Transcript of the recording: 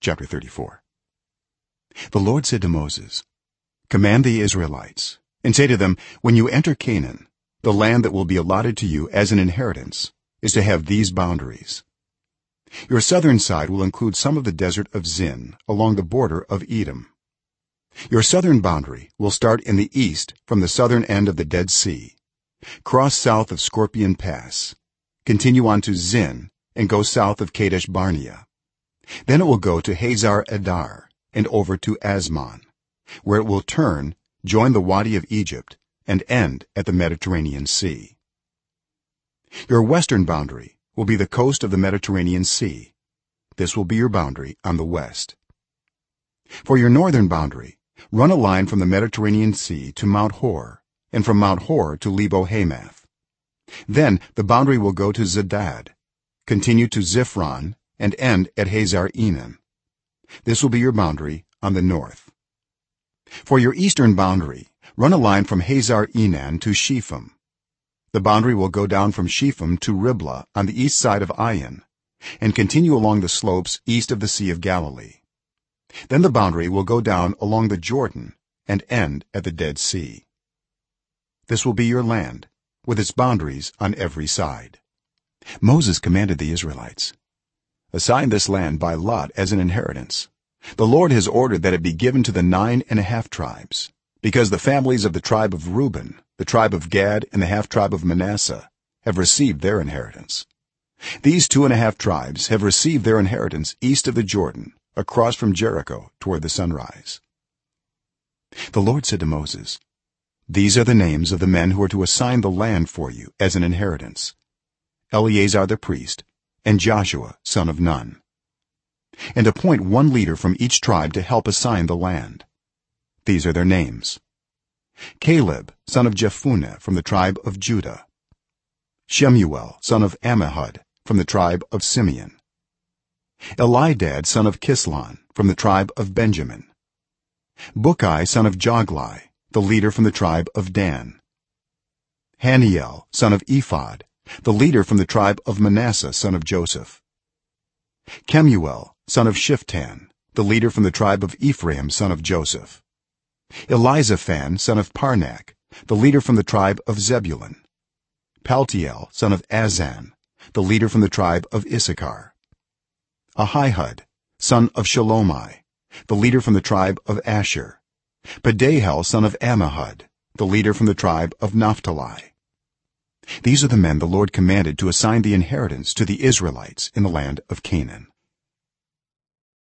chapter 34 the lord said to moses command the israelites and say to them when you enter canaan the land that will be allotted to you as an inheritance is to have these boundaries. Your southern side will include some of the desert of zin along the border of edom. Your southern boundary will start in the east from the southern end of the dead sea cross south of scorpion pass continue on to zin and go south of kadesh barnea then it will go to hazar addar and over to azmon where it will turn join the wadi of egypt and end at the mediterranean sea. Your western boundary will be the coast of the mediterranean sea. This will be your boundary on the west. For your northern boundary run a line from the mediterranean sea to mount hor and from mount hor to lebo hamath. Then the boundary will go to zedad continue to ziphron and end at hazar enan this will be your boundary on the north. For your eastern boundary run a line from hazar enan to shepham the boundary will go down from shepham to riblah on the east side of ain and continue along the slopes east of the sea of galilee. Then the boundary will go down along the jordan and end at the dead sea. This will be your land with its boundaries on every side. Moses commanded the israelites assign this land by lot as an inheritance. The lord has ordered that it be given to the nine and a half tribes because the families of the tribe of reuben the tribe of gad and the half tribe of manasseh have received their inheritance. These two and a half tribes have received their inheritance east of the jordan across from jericho toward the sunrise. The lord said to moses these are the names of the men who are to assign the land for you as an inheritance. Eleazar the priest and joshua son of nun. And appoint one leader from each tribe to help assign the land. These are their names. Caleb son of jephunneh from the tribe of judah. Shemuel son of ammihud from the tribe of simeon. Elidad son of kislon from the tribe of benjamin. Bukki son of jogli the leader from the tribe of dan. Haniel son of ephod the leader from the tribe of manasseh son of joseph. Kemuel son of shiphtan the leader from the tribe of ephraim son of joseph. Elizaphan son of parnak the leader from the tribe of zebulun. Paltiel son of azzan the leader from the tribe of issachar. Ahihud son of shelomai the leader from the tribe of asher. Pedahel son of ammihud the leader from the tribe of naphtali these are the men the lord commanded to assign the inheritance to the israelites in the land of canaan